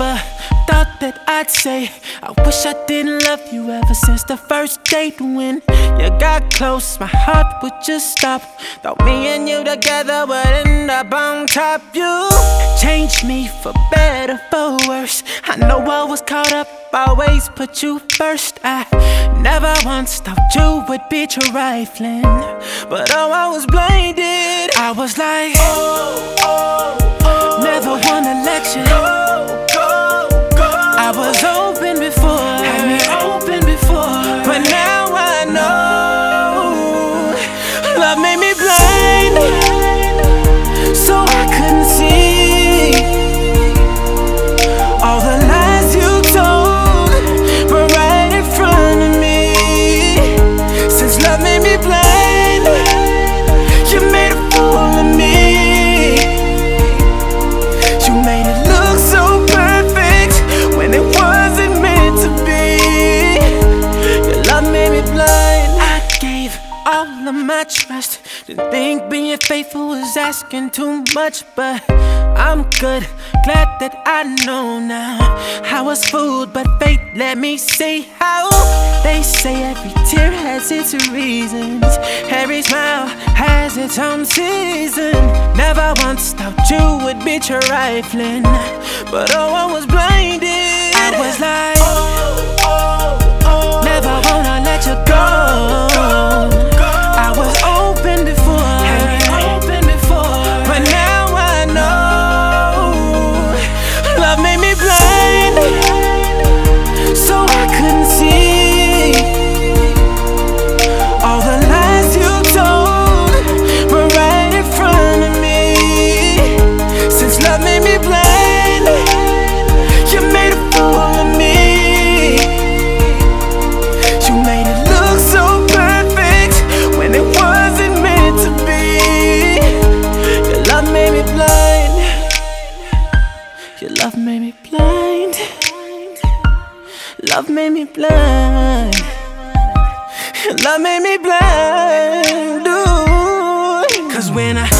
that I'd say I wish I didn't love you ever since the first date when you got close. My heart would just stop. Thought me and you together would end up on top. You changed me for better, for worse. I know I was caught up, always put you first. I never once thought you would be trifling, but oh, I was blinded. I was like, oh, oh all of my trust. Didn't think being faithful was asking too much, but I'm good. Glad that I know now. I was fooled, but fate let me see how. They say every tear has its reasons, every smile has its own season. Never once thought you would be trifling, but oh, I was blinded. I was like, Your love made me blind. Love made me blind. Love made me blind. Ooh. Cause when I,